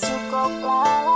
cukup lama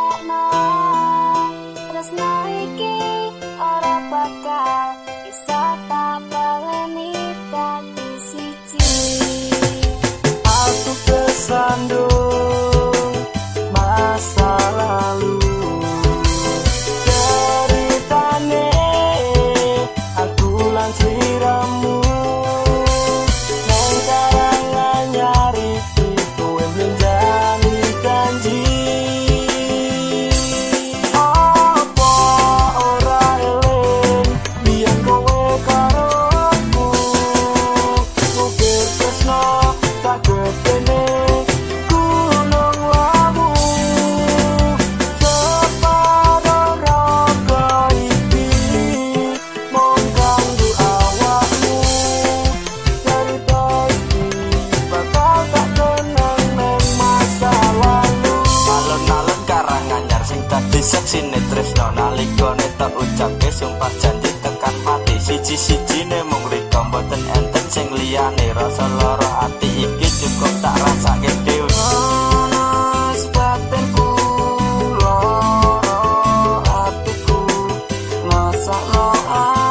Seksine tresno nalika netok ucape sumpah janji tekan mati siji-sijine mung rika mboten enten sing liyane rasa lara ati iki cukup tak rasake dhewe Oh, uh -huh.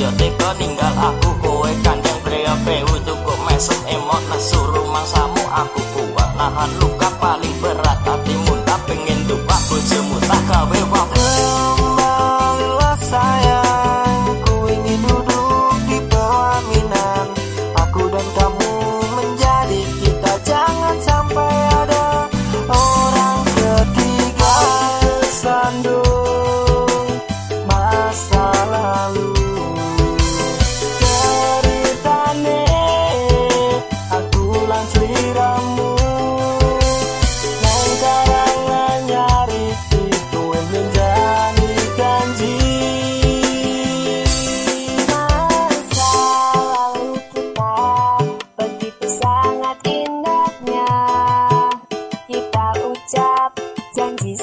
Ya tega ninggal aku. Kowe kandang brea bewu cukup mesem emot nesu rumah samu. Aku kuat nahan luka paling berat. Hatimu tak pengen dupa bojomu tak gawe waktu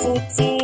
附近。